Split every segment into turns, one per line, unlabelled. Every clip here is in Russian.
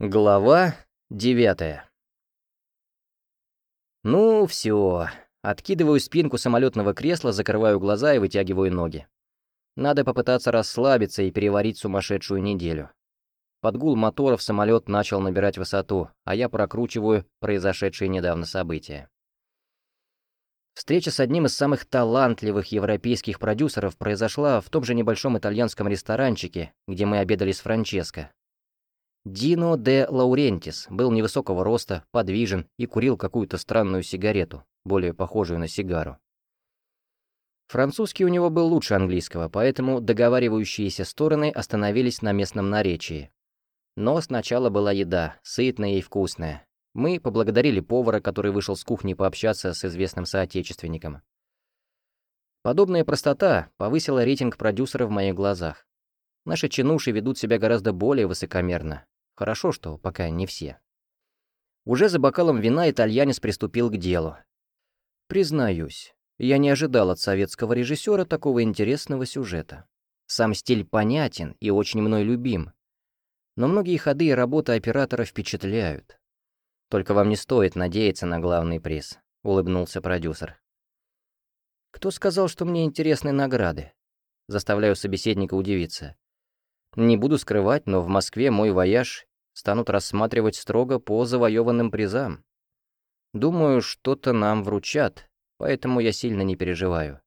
Глава девятая. Ну, все. Откидываю спинку самолетного кресла, закрываю глаза и вытягиваю ноги. Надо попытаться расслабиться и переварить сумасшедшую неделю. Под гул моторов самолет начал набирать высоту, а я прокручиваю произошедшие недавно события. Встреча с одним из самых талантливых европейских продюсеров произошла в том же небольшом итальянском ресторанчике, где мы обедали с Франческо. Дино де Лаурентис был невысокого роста, подвижен и курил какую-то странную сигарету, более похожую на сигару. Французский у него был лучше английского, поэтому договаривающиеся стороны остановились на местном наречии. Но сначала была еда, сытная и вкусная. Мы поблагодарили повара, который вышел с кухни пообщаться с известным соотечественником. Подобная простота повысила рейтинг продюсера в моих глазах. Наши чинуши ведут себя гораздо более высокомерно, Хорошо, что пока не все. Уже за бокалом вина итальянец приступил к делу. Признаюсь, я не ожидал от советского режиссера такого интересного сюжета. Сам стиль понятен и очень мной любим. Но многие ходы и работы оператора впечатляют. Только вам не стоит надеяться на главный приз, улыбнулся продюсер. Кто сказал, что мне интересны награды? Заставляю собеседника удивиться. Не буду скрывать, но в Москве мой вояж станут рассматривать строго по завоеванным призам. Думаю, что-то нам вручат, поэтому я сильно не переживаю.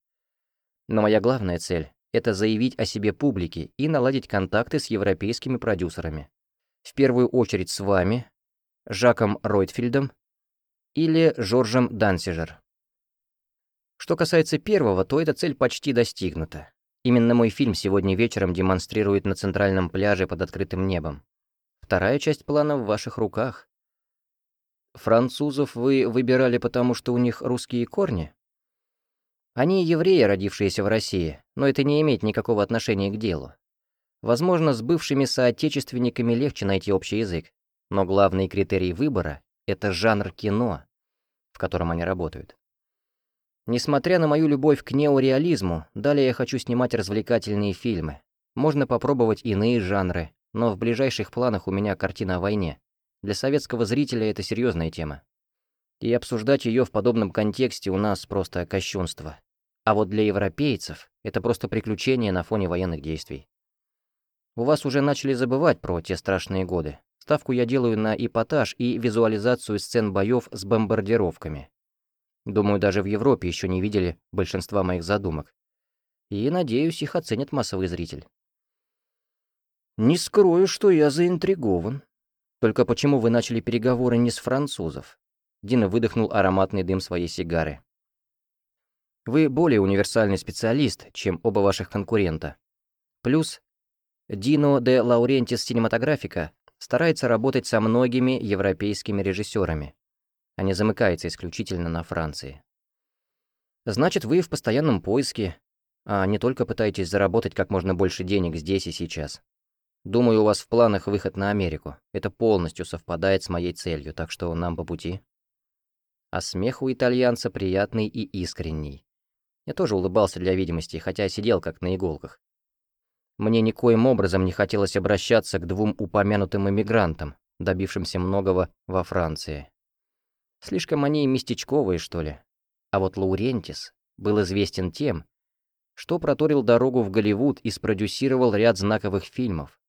Но моя главная цель — это заявить о себе публике и наладить контакты с европейскими продюсерами. В первую очередь с вами, Жаком Ройтфельдом или Жоржем Дансижер. Что касается первого, то эта цель почти достигнута. Именно мой фильм сегодня вечером демонстрирует на центральном пляже под открытым небом. Вторая часть плана в ваших руках. Французов вы выбирали потому, что у них русские корни? Они евреи, родившиеся в России, но это не имеет никакого отношения к делу. Возможно, с бывшими соотечественниками легче найти общий язык, но главный критерий выбора — это жанр кино, в котором они работают. Несмотря на мою любовь к неореализму, далее я хочу снимать развлекательные фильмы. Можно попробовать иные жанры, но в ближайших планах у меня картина о войне. Для советского зрителя это серьезная тема. И обсуждать ее в подобном контексте у нас просто кощунство. А вот для европейцев это просто приключение на фоне военных действий. У вас уже начали забывать про те страшные годы. Ставку я делаю на эпатаж и визуализацию сцен боев с бомбардировками. Думаю, даже в Европе еще не видели большинства моих задумок. И, надеюсь, их оценит массовый зритель. «Не скрою, что я заинтригован. Только почему вы начали переговоры не с французов?» Дина выдохнул ароматный дым своей сигары. «Вы более универсальный специалист, чем оба ваших конкурента. Плюс Дино де Лаурентис Синематографика старается работать со многими европейскими режиссерами, а не замыкается исключительно на Франции. Значит, вы в постоянном поиске, а не только пытаетесь заработать как можно больше денег здесь и сейчас. Думаю, у вас в планах выход на Америку. Это полностью совпадает с моей целью, так что нам по пути. А смех у итальянца приятный и искренний. Я тоже улыбался для видимости, хотя сидел как на иголках. Мне никоим образом не хотелось обращаться к двум упомянутым иммигрантам, добившимся многого во Франции. Слишком они местечковые, что ли. А вот Лаурентис был известен тем, что проторил дорогу в Голливуд и спродюсировал ряд знаковых фильмов.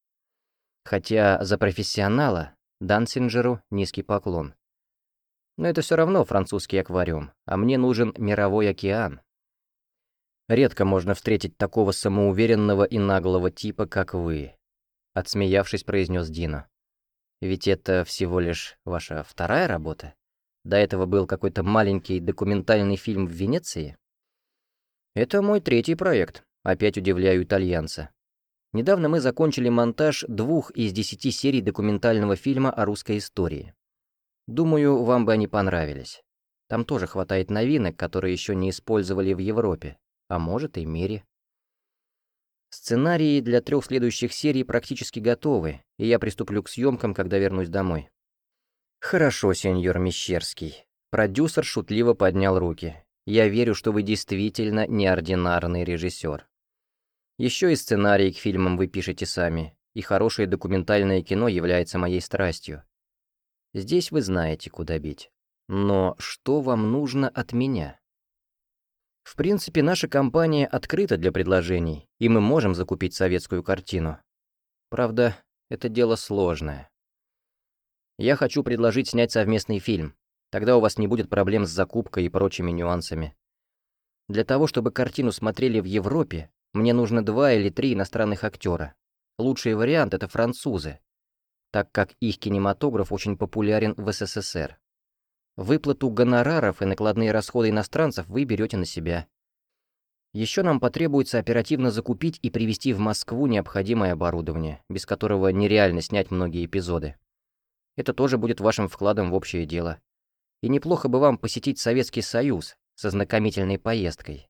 Хотя за профессионала Дансинджеру низкий поклон. Но это все равно французский аквариум, а мне нужен мировой океан. Редко можно встретить такого самоуверенного и наглого типа, как вы, отсмеявшись, произнес Дина. Ведь это всего лишь ваша вторая работа? До этого был какой-то маленький документальный фильм в Венеции? Это мой третий проект, опять удивляю итальянца. Недавно мы закончили монтаж двух из десяти серий документального фильма о русской истории. Думаю, вам бы они понравились. Там тоже хватает новинок, которые еще не использовали в Европе, а может и мире. Сценарии для трех следующих серий практически готовы, и я приступлю к съемкам, когда вернусь домой. Хорошо, сеньор Мещерский. Продюсер шутливо поднял руки. Я верю, что вы действительно неординарный режиссер. Еще и сценарии к фильмам вы пишете сами. и хорошее документальное кино является моей страстью. Здесь вы знаете, куда бить. Но что вам нужно от меня? В принципе, наша компания открыта для предложений, и мы можем закупить советскую картину. Правда, это дело сложное. Я хочу предложить снять совместный фильм. Тогда у вас не будет проблем с закупкой и прочими нюансами. Для того, чтобы картину смотрели в Европе, мне нужно два или три иностранных актера. Лучший вариант — это французы, так как их кинематограф очень популярен в СССР. Выплату гонораров и накладные расходы иностранцев вы берете на себя. Еще нам потребуется оперативно закупить и привезти в Москву необходимое оборудование, без которого нереально снять многие эпизоды. Это тоже будет вашим вкладом в общее дело. И неплохо бы вам посетить Советский Союз со знакомительной поездкой.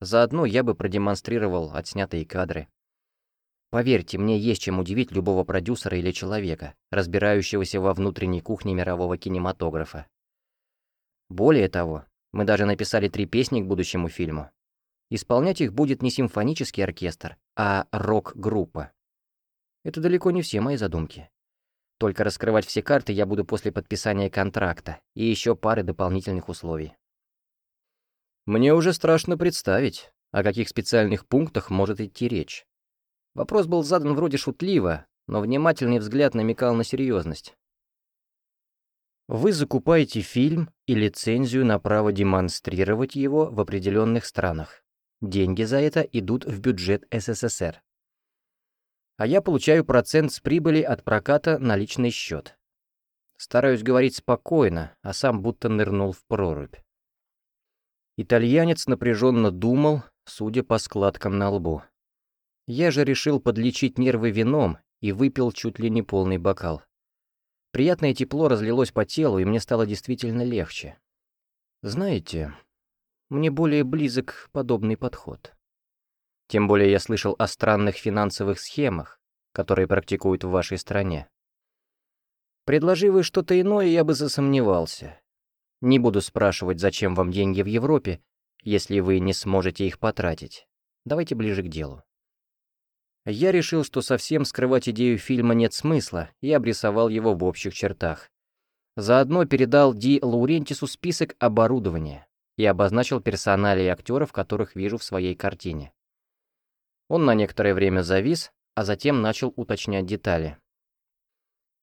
Заодно я бы продемонстрировал отснятые кадры. Поверьте, мне есть чем удивить любого продюсера или человека, разбирающегося во внутренней кухне мирового кинематографа. Более того, мы даже написали три песни к будущему фильму. Исполнять их будет не симфонический оркестр, а рок-группа. Это далеко не все мои задумки. Только раскрывать все карты я буду после подписания контракта и еще пары дополнительных условий. Мне уже страшно представить, о каких специальных пунктах может идти речь. Вопрос был задан вроде шутливо, но внимательный взгляд намекал на серьезность. Вы закупаете фильм и лицензию на право демонстрировать его в определенных странах. Деньги за это идут в бюджет СССР. А я получаю процент с прибыли от проката на личный счет. Стараюсь говорить спокойно, а сам будто нырнул в прорубь. Итальянец напряженно думал, судя по складкам на лбу. Я же решил подлечить нервы вином и выпил чуть ли не полный бокал. Приятное тепло разлилось по телу, и мне стало действительно легче. Знаете, мне более близок подобный подход. Тем более я слышал о странных финансовых схемах, которые практикуют в вашей стране. Предложи вы что-то иное, я бы засомневался. Не буду спрашивать, зачем вам деньги в Европе, если вы не сможете их потратить. Давайте ближе к делу. Я решил, что совсем скрывать идею фильма нет смысла, и обрисовал его в общих чертах. Заодно передал Ди Лаурентису список оборудования и обозначил персонали актеров, которых вижу в своей картине. Он на некоторое время завис, а затем начал уточнять детали.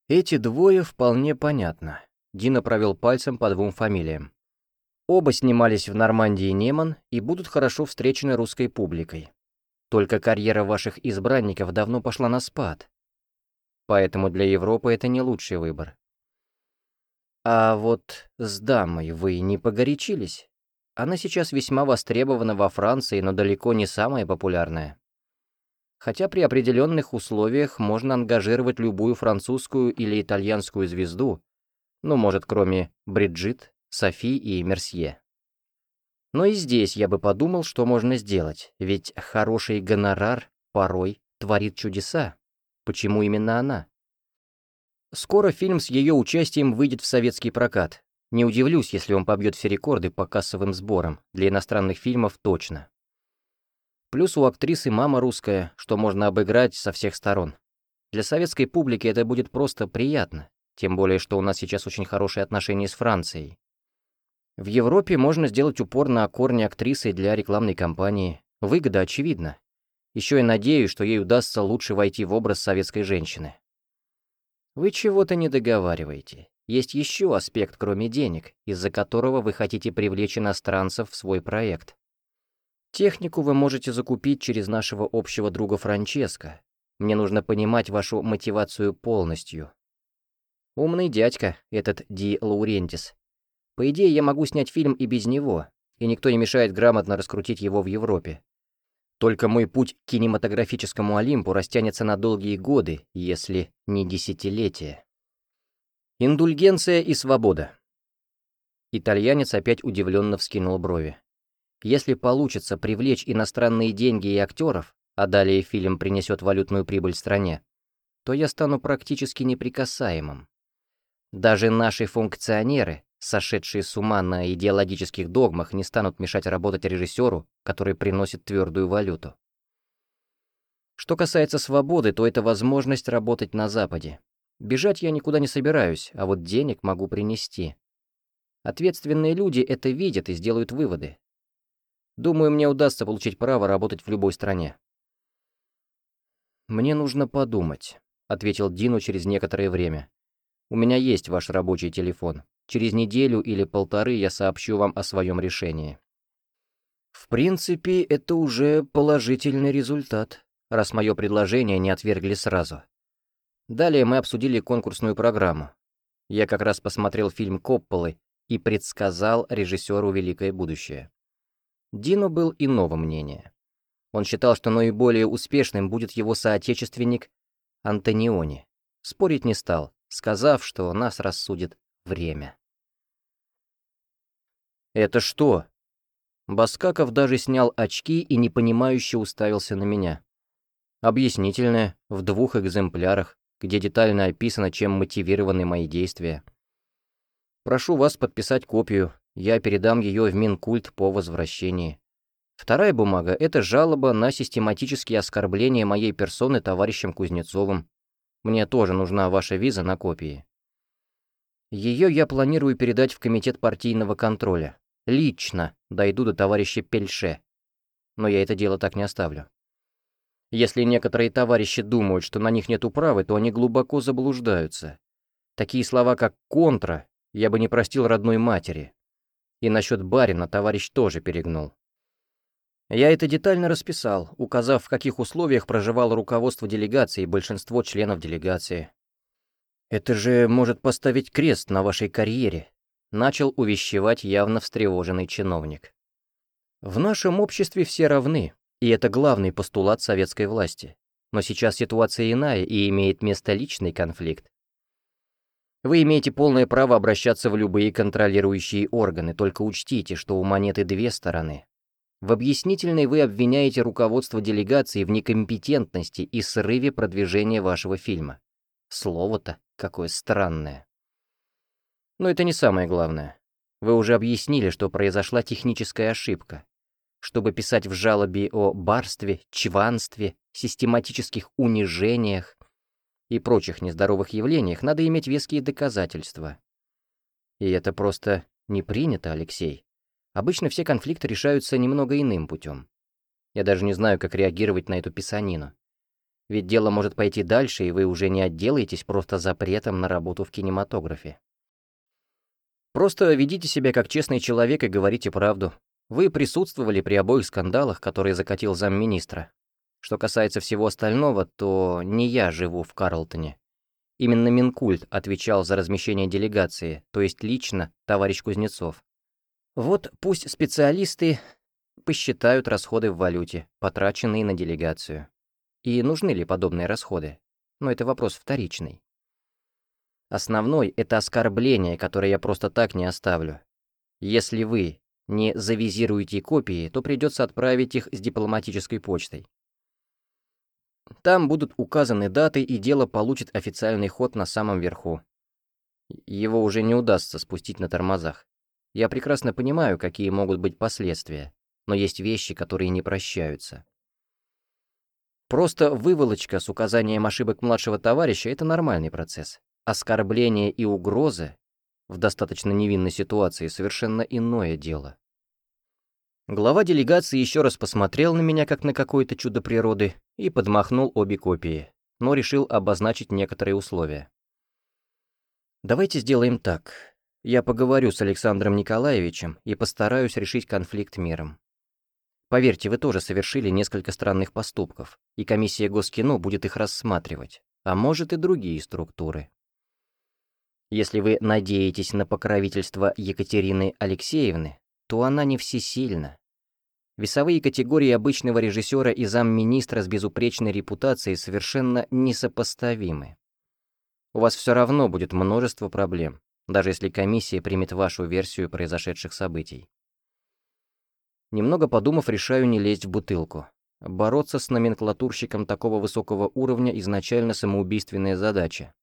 Эти двое вполне понятно. Дина провел пальцем по двум фамилиям. Оба снимались в Нормандии Неман и будут хорошо встречены русской публикой. Только карьера ваших избранников давно пошла на спад. Поэтому для Европы это не лучший выбор. А вот с дамой вы не погорячились? Она сейчас весьма востребована во Франции, но далеко не самая популярная. Хотя при определенных условиях можно ангажировать любую французскую или итальянскую звезду, ну, может, кроме Бриджит, Софи и Мерсье. Но и здесь я бы подумал, что можно сделать, ведь хороший гонорар порой творит чудеса. Почему именно она? Скоро фильм с ее участием выйдет в советский прокат. Не удивлюсь, если он побьет все рекорды по кассовым сборам, для иностранных фильмов точно. Плюс у актрисы мама русская, что можно обыграть со всех сторон. Для советской публики это будет просто приятно, тем более, что у нас сейчас очень хорошие отношения с Францией. В Европе можно сделать упор на корни актрисы для рекламной кампании. Выгода очевидна. Еще я надеюсь, что ей удастся лучше войти в образ советской женщины. Вы чего-то не договариваете. Есть еще аспект, кроме денег, из-за которого вы хотите привлечь иностранцев в свой проект. Технику вы можете закупить через нашего общего друга Франческо. Мне нужно понимать вашу мотивацию полностью. Умный дядька, этот Ди Лаурентис. По идее, я могу снять фильм и без него, и никто не мешает грамотно раскрутить его в Европе. Только мой путь к кинематографическому Олимпу растянется на долгие годы, если не десятилетия. Индульгенция и свобода. Итальянец опять удивленно вскинул брови. Если получится привлечь иностранные деньги и актеров, а далее фильм принесет валютную прибыль стране, то я стану практически неприкасаемым. Даже наши функционеры, Сошедшие с ума на идеологических догмах не станут мешать работать режиссеру, который приносит твердую валюту. Что касается свободы, то это возможность работать на Западе. Бежать я никуда не собираюсь, а вот денег могу принести. Ответственные люди это видят и сделают выводы. Думаю, мне удастся получить право работать в любой стране. «Мне нужно подумать», — ответил Дину через некоторое время. «У меня есть ваш рабочий телефон. Через неделю или полторы я сообщу вам о своем решении». В принципе, это уже положительный результат раз мое предложение не отвергли сразу. Далее мы обсудили конкурсную программу. Я как раз посмотрел фильм Копполы и предсказал режиссеру великое будущее. Дино был иного мнения. Он считал, что наиболее успешным будет его соотечественник Антониони. Спорить не стал, сказав, что нас рассудит время. «Это что?» Баскаков даже снял очки и непонимающе уставился на меня. Объяснительное, в двух экземплярах, где детально описано, чем мотивированы мои действия. Прошу вас подписать копию, я передам ее в Минкульт по возвращении. Вторая бумага — это жалоба на систематические оскорбления моей персоны товарищем Кузнецовым. Мне тоже нужна ваша виза на копии. Ее я планирую передать в Комитет партийного контроля. Лично дойду до товарища Пельше. Но я это дело так не оставлю. Если некоторые товарищи думают, что на них нет управы, то они глубоко заблуждаются. Такие слова, как «контра», я бы не простил родной матери. И насчет барина товарищ тоже перегнул. Я это детально расписал, указав, в каких условиях проживало руководство делегации и большинство членов делегации. «Это же может поставить крест на вашей карьере», — начал увещевать явно встревоженный чиновник. «В нашем обществе все равны, и это главный постулат советской власти. Но сейчас ситуация иная и имеет место личный конфликт. Вы имеете полное право обращаться в любые контролирующие органы, только учтите, что у монеты две стороны. В объяснительной вы обвиняете руководство делегации в некомпетентности и срыве продвижения вашего фильма. Слово-то какое странное. Но это не самое главное. Вы уже объяснили, что произошла техническая ошибка, чтобы писать в жалобе о барстве, чванстве, систематических унижениях и прочих нездоровых явлениях, надо иметь веские доказательства. И это просто не принято, Алексей. Обычно все конфликты решаются немного иным путем. Я даже не знаю, как реагировать на эту писанину. Ведь дело может пойти дальше, и вы уже не отделаетесь просто запретом на работу в кинематографе. Просто ведите себя как честный человек и говорите правду, вы присутствовали при обоих скандалах, которые закатил замминистра. Что касается всего остального, то не я живу в Карлтоне. Именно Минкульт отвечал за размещение делегации, то есть лично товарищ Кузнецов. Вот пусть специалисты посчитают расходы в валюте, потраченные на делегацию. И нужны ли подобные расходы? Но это вопрос вторичный. Основной — это оскорбление, которое я просто так не оставлю. Если вы не завизируете копии, то придется отправить их с дипломатической почтой. Там будут указаны даты, и дело получит официальный ход на самом верху. Его уже не удастся спустить на тормозах. Я прекрасно понимаю, какие могут быть последствия, но есть вещи, которые не прощаются. Просто выволочка с указанием ошибок младшего товарища — это нормальный процесс. Оскорбление и угрозы в достаточно невинной ситуации совершенно иное дело. Глава делегации еще раз посмотрел на меня, как на какое-то чудо природы, и подмахнул обе копии, но решил обозначить некоторые условия. «Давайте сделаем так. Я поговорю с Александром Николаевичем и постараюсь решить конфликт миром. Поверьте, вы тоже совершили несколько странных поступков, и комиссия Госкино будет их рассматривать, а может и другие структуры. Если вы надеетесь на покровительство Екатерины Алексеевны, то она не всесильна. Весовые категории обычного режиссера и замминистра с безупречной репутацией совершенно несопоставимы. У вас все равно будет множество проблем, даже если комиссия примет вашу версию произошедших событий. Немного подумав, решаю не лезть в бутылку. Бороться с номенклатурщиком такого высокого уровня изначально самоубийственная задача.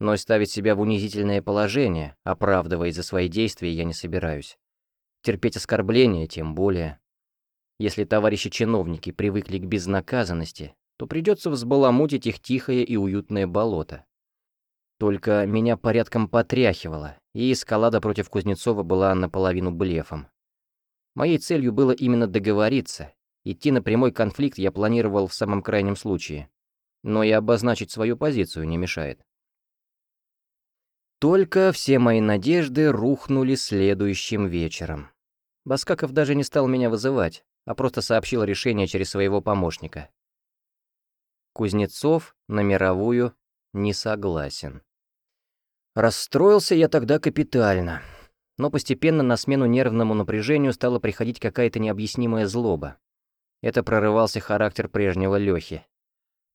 Но ставить себя в унизительное положение, оправдываясь за свои действия, я не собираюсь. Терпеть оскорбления тем более. Если товарищи-чиновники привыкли к безнаказанности, то придется взбаламутить их тихое и уютное болото. Только меня порядком потряхивало, и эскалада против Кузнецова была наполовину блефом. Моей целью было именно договориться. Идти на прямой конфликт я планировал в самом крайнем случае. Но и обозначить свою позицию не мешает. Только все мои надежды рухнули следующим вечером. Баскаков даже не стал меня вызывать, а просто сообщил решение через своего помощника. Кузнецов на мировую не согласен. Расстроился я тогда капитально, но постепенно на смену нервному напряжению стала приходить какая-то необъяснимая злоба. Это прорывался характер прежнего Лёхи.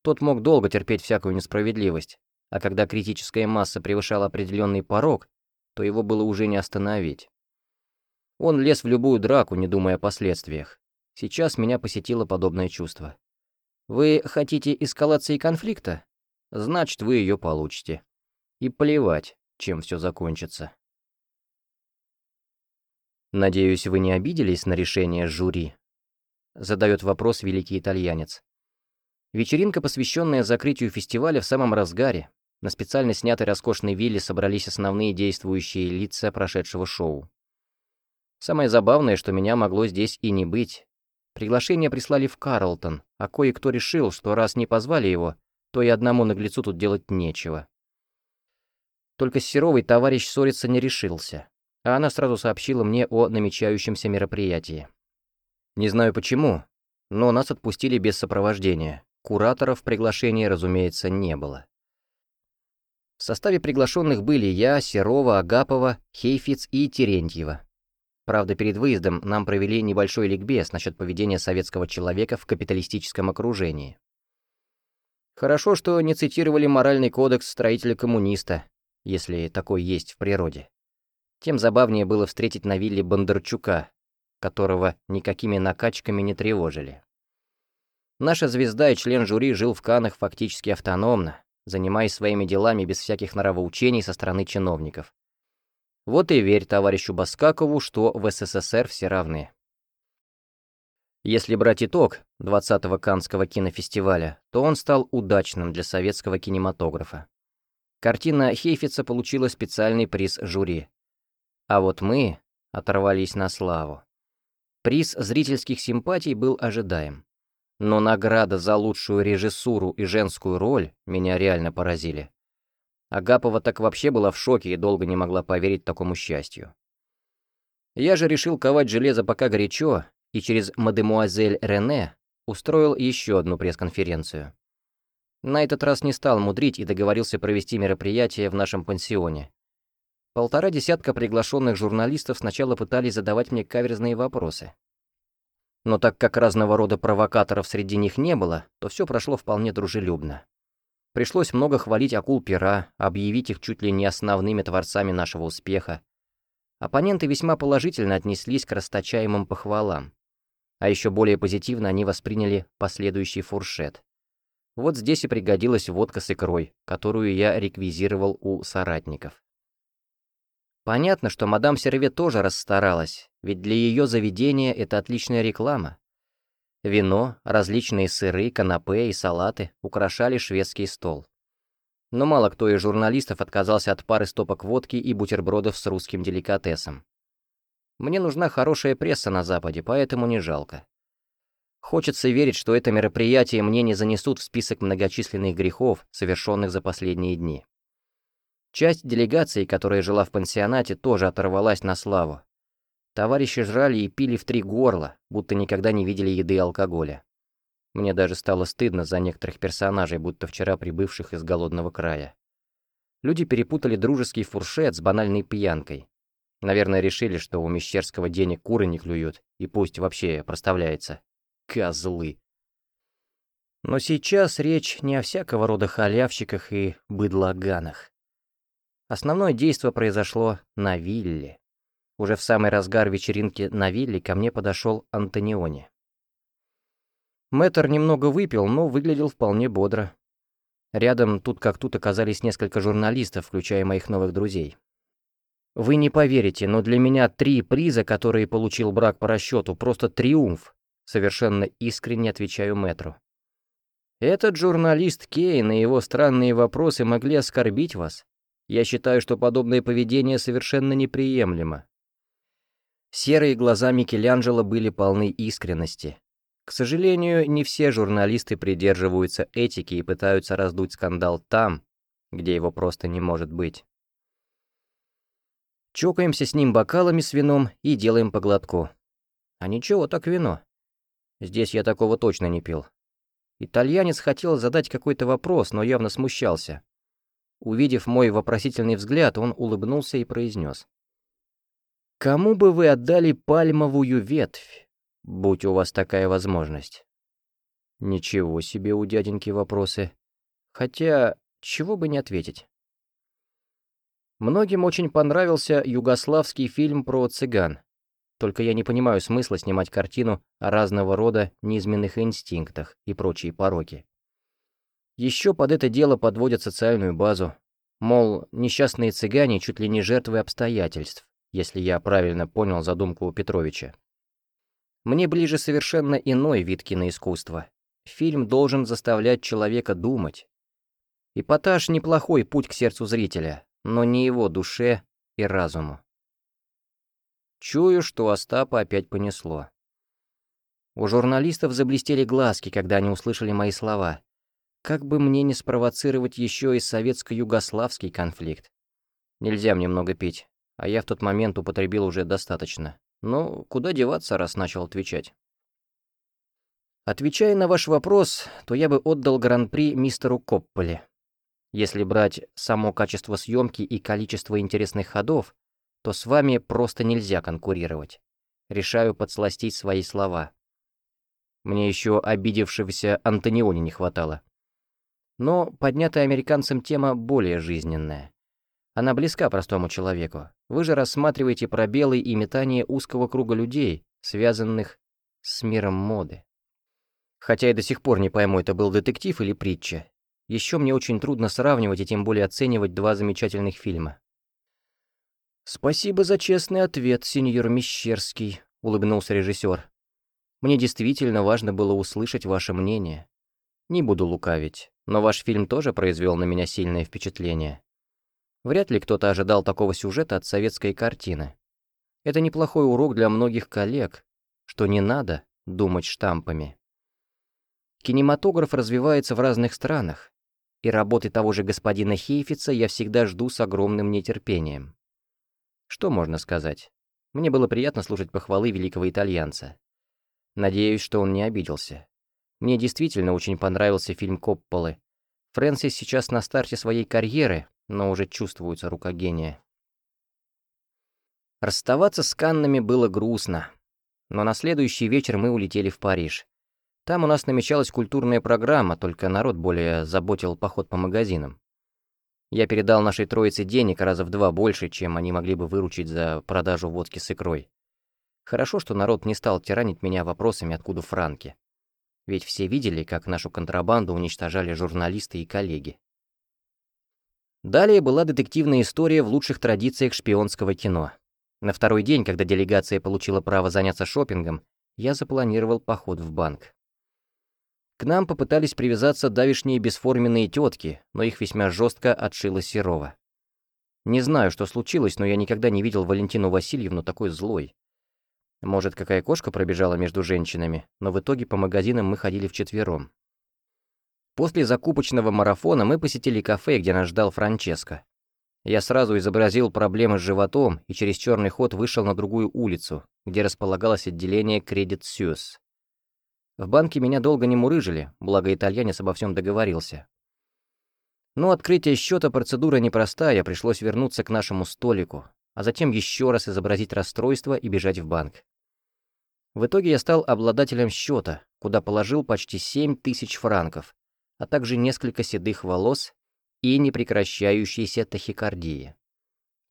Тот мог долго терпеть всякую несправедливость, а когда критическая масса превышала определенный порог, то его было уже не остановить. Он лез в любую драку, не думая о последствиях. Сейчас меня посетило подобное чувство. Вы хотите эскалации конфликта? Значит, вы ее получите. И плевать, чем все закончится. «Надеюсь, вы не обиделись на решение жюри?» Задает вопрос великий итальянец. Вечеринка, посвященная закрытию фестиваля в самом разгаре. На специально снятой роскошной вилле собрались основные действующие лица прошедшего шоу. Самое забавное, что меня могло здесь и не быть. Приглашение прислали в Карлтон, а кое-кто решил, что раз не позвали его, то и одному наглецу тут делать нечего. Только с Серовой товарищ ссориться не решился, а она сразу сообщила мне о намечающемся мероприятии. Не знаю почему, но нас отпустили без сопровождения. Кураторов приглашения, разумеется, не было. В составе приглашенных были я, Серова, Агапова, Хейфиц и Терентьева. Правда, перед выездом нам провели небольшой ликбез насчет поведения советского человека в капиталистическом окружении. Хорошо, что не цитировали моральный кодекс строителя-коммуниста, если такой есть в природе. Тем забавнее было встретить на вилле Бондарчука, которого никакими накачками не тревожили. Наша звезда и член жюри жил в Канах фактически автономно, занимаясь своими делами без всяких норовоучений со стороны чиновников. Вот и верь товарищу Баскакову, что в СССР все равны. Если брать итог 20-го Канского кинофестиваля, то он стал удачным для советского кинематографа. Картина Хейфица получила специальный приз жюри. А вот мы оторвались на славу. Приз зрительских симпатий был ожидаем. Но награда за лучшую режиссуру и женскую роль меня реально поразили. Агапова так вообще была в шоке и долго не могла поверить такому счастью. Я же решил ковать железо пока горячо, и через мадемуазель Рене устроил еще одну пресс-конференцию. На этот раз не стал мудрить и договорился провести мероприятие в нашем пансионе. Полтора десятка приглашенных журналистов сначала пытались задавать мне каверзные вопросы. Но так как разного рода провокаторов среди них не было, то все прошло вполне дружелюбно. Пришлось много хвалить акул пера, объявить их чуть ли не основными творцами нашего успеха. Оппоненты весьма положительно отнеслись к расточаемым похвалам. А еще более позитивно они восприняли последующий фуршет. Вот здесь и пригодилась водка с икрой, которую я реквизировал у соратников. Понятно, что мадам Серве тоже расстаралась, ведь для ее заведения это отличная реклама. Вино, различные сыры, канапе и салаты украшали шведский стол. Но мало кто из журналистов отказался от пары стопок водки и бутербродов с русским деликатесом. Мне нужна хорошая пресса на Западе, поэтому не жалко. Хочется верить, что это мероприятие мне не занесут в список многочисленных грехов, совершенных за последние дни. Часть делегации, которая жила в пансионате, тоже оторвалась на славу. Товарищи жрали и пили в три горла, будто никогда не видели еды и алкоголя. Мне даже стало стыдно за некоторых персонажей, будто вчера прибывших из голодного края. Люди перепутали дружеский фуршет с банальной пьянкой. Наверное, решили, что у Мещерского денег куры не клюют, и пусть вообще проставляется. Козлы. Но сейчас речь не о всякого рода халявщиках и быдлаганах. Основное действо произошло на вилле. Уже в самый разгар вечеринки на вилле ко мне подошел Антониони. Мэтр немного выпил, но выглядел вполне бодро. Рядом тут как тут оказались несколько журналистов, включая моих новых друзей. Вы не поверите, но для меня три приза, которые получил брак по расчету, просто триумф. Совершенно искренне отвечаю мэтру. Этот журналист Кейн и его странные вопросы могли оскорбить вас. Я считаю, что подобное поведение совершенно неприемлемо. Серые глаза Микеланджело были полны искренности. К сожалению, не все журналисты придерживаются этики и пытаются раздуть скандал там, где его просто не может быть. Чокаемся с ним бокалами с вином и делаем по глотку. А ничего, так вино. Здесь я такого точно не пил. Итальянец хотел задать какой-то вопрос, но явно смущался. Увидев мой вопросительный взгляд, он улыбнулся и произнес. «Кому бы вы отдали пальмовую ветвь, будь у вас такая возможность?» Ничего себе у дяденьки вопросы. Хотя, чего бы не ответить. Многим очень понравился югославский фильм про цыган. Только я не понимаю смысла снимать картину о разного рода низменных инстинктах и прочие пороки. Еще под это дело подводят социальную базу. Мол, несчастные цыгане чуть ли не жертвы обстоятельств, если я правильно понял задумку Петровича. Мне ближе совершенно иной вид киноискусства. Фильм должен заставлять человека думать. Эпатаж — неплохой путь к сердцу зрителя, но не его душе и разуму. Чую, что Остапа опять понесло. У журналистов заблестели глазки, когда они услышали мои слова. Как бы мне не спровоцировать еще и советско-югославский конфликт. Нельзя мне много пить, а я в тот момент употребил уже достаточно. Но куда деваться, раз начал отвечать? Отвечая на ваш вопрос, то я бы отдал гран-при мистеру Копполе. Если брать само качество съемки и количество интересных ходов, то с вами просто нельзя конкурировать. Решаю подсластить свои слова. Мне еще обидевшегося Антониони не хватало. Но поднятая американцем тема более жизненная. Она близка простому человеку. Вы же рассматриваете пробелы и метание узкого круга людей, связанных с миром моды. Хотя я до сих пор не пойму, это был детектив или притча, еще мне очень трудно сравнивать и тем более оценивать два замечательных фильма. «Спасибо за честный ответ, сеньор Мещерский», — улыбнулся режиссер. «Мне действительно важно было услышать ваше мнение. Не буду лукавить, но ваш фильм тоже произвел на меня сильное впечатление. Вряд ли кто-то ожидал такого сюжета от советской картины. Это неплохой урок для многих коллег, что не надо думать штампами. Кинематограф развивается в разных странах, и работы того же господина Хейфица я всегда жду с огромным нетерпением. Что можно сказать? Мне было приятно слушать похвалы великого итальянца. Надеюсь, что он не обиделся. Мне действительно очень понравился фильм Копполы. Фрэнсис сейчас на старте своей карьеры, но уже чувствуется рука гения. Расставаться с Каннами было грустно, но на следующий вечер мы улетели в Париж. Там у нас намечалась культурная программа, только народ более заботил поход по магазинам. Я передал нашей троице денег раза в два больше, чем они могли бы выручить за продажу водки с икрой. Хорошо, что народ не стал тиранить меня вопросами, откуда франки. Ведь все видели, как нашу контрабанду уничтожали журналисты и коллеги. Далее была детективная история в лучших традициях шпионского кино. На второй день, когда делегация получила право заняться шопингом, я запланировал поход в банк. К нам попытались привязаться давишние бесформенные тетки, но их весьма жестко отшила Серова. Не знаю, что случилось, но я никогда не видел Валентину Васильевну такой злой. Может, какая кошка пробежала между женщинами, но в итоге по магазинам мы ходили вчетвером. После закупочного марафона мы посетили кафе, где нас ждал Франческо. Я сразу изобразил проблемы с животом и через черный ход вышел на другую улицу, где располагалось отделение Credit Suisse. В банке меня долго не мурыжили, благо итальянец обо всем договорился. Но открытие счета процедура непростая, пришлось вернуться к нашему столику, а затем еще раз изобразить расстройство и бежать в банк. В итоге я стал обладателем счета, куда положил почти 7 тысяч франков, а также несколько седых волос и непрекращающейся тахикардии.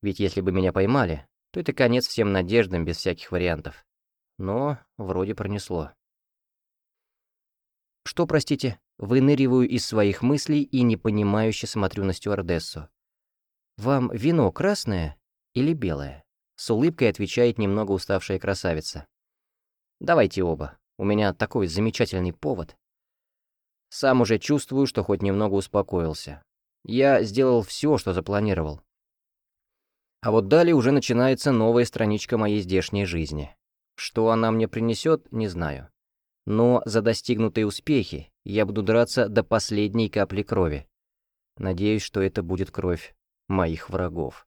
Ведь если бы меня поймали, то это конец всем надеждам без всяких вариантов. Но вроде пронесло. Что, простите, выныриваю из своих мыслей и непонимающе смотрю на стюардессу. «Вам вино красное или белое?» С улыбкой отвечает немного уставшая красавица. «Давайте оба», — У меня такой замечательный повод. Сам уже чувствую, что хоть немного успокоился. Я сделал все, что запланировал. А вот далее уже начинается новая страничка моей здешней жизни. Что она мне принесет, не знаю. Но за достигнутые успехи я буду драться до последней капли крови. Надеюсь, что это будет кровь моих врагов.